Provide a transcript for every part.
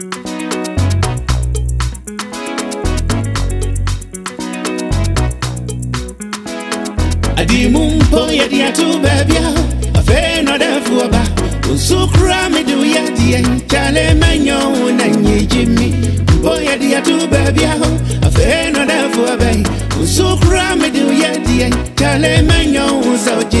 adi mu mpo yɛde ato baabi a afei na ɔdɛfo ɔba nso kora mede wo yɛdeɛ kyale manyɛ wo na nyegye mi mpo yɛde ato baabi a afei na ɔdɛfo ɔba yi nso kora mede wo yɛdeɛ kyale manyɛ wo sɛ kyɛ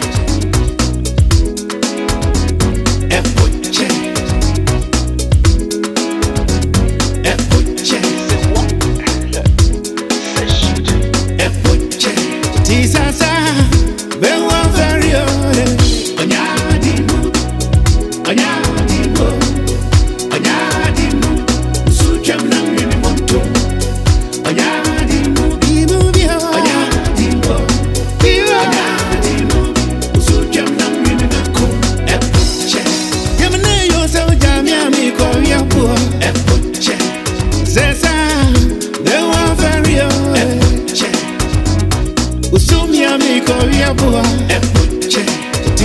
kori abụọ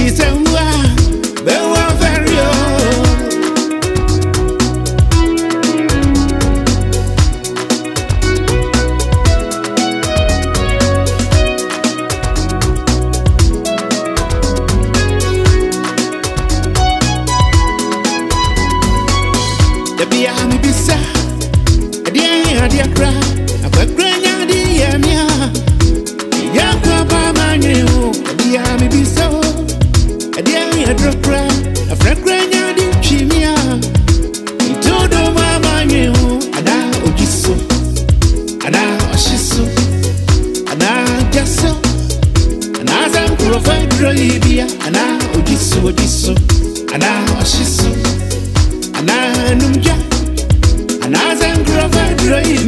ise ngwa bewa ferio ebia mi bisa adi ayi adi akra akwa akra nya adi yɛ mia yɛ akwa. Ojiso ojiso Ana oshiso Ana numja Ana zan kurofa drolibia Minkancho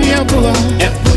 faria pular. É